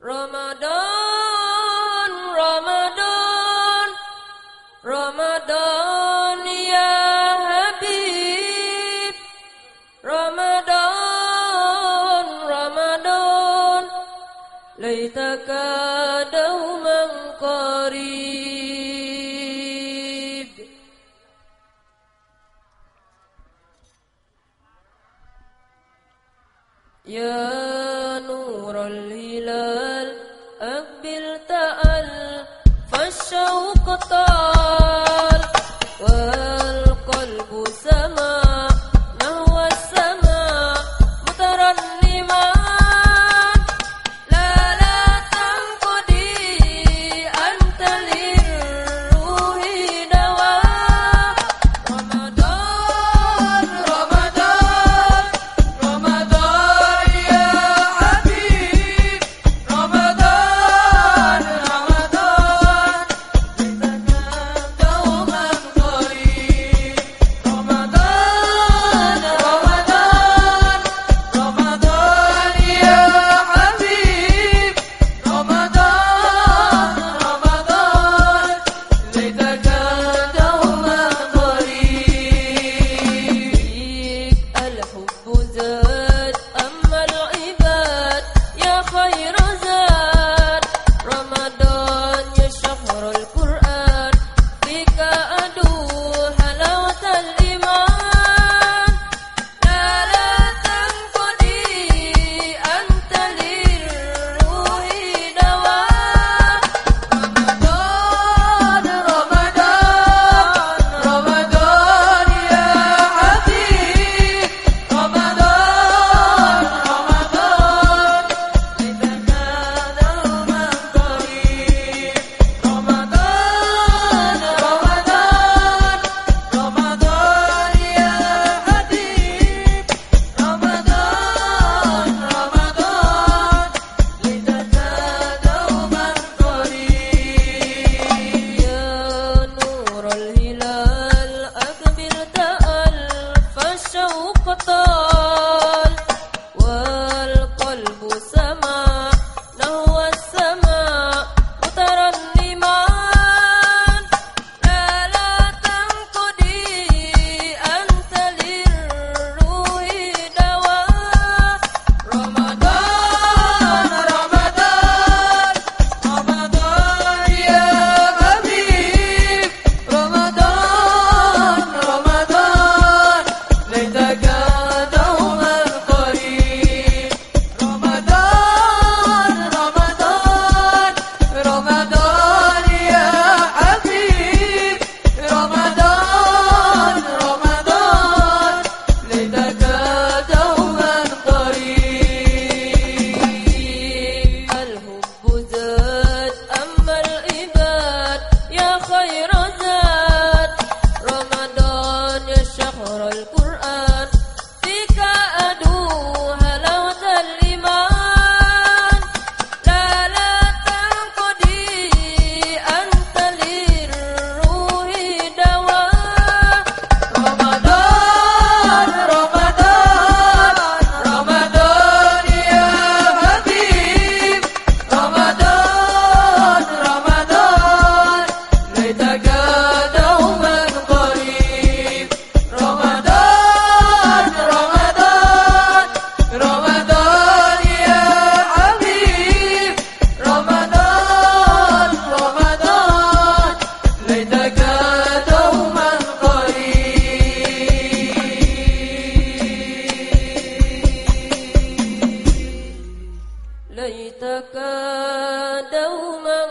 Ramadan, Ramadan, Ramadan ya Habib. Ramadan, Ramadan, laitaka dauman qarib. Ya ليتك دوما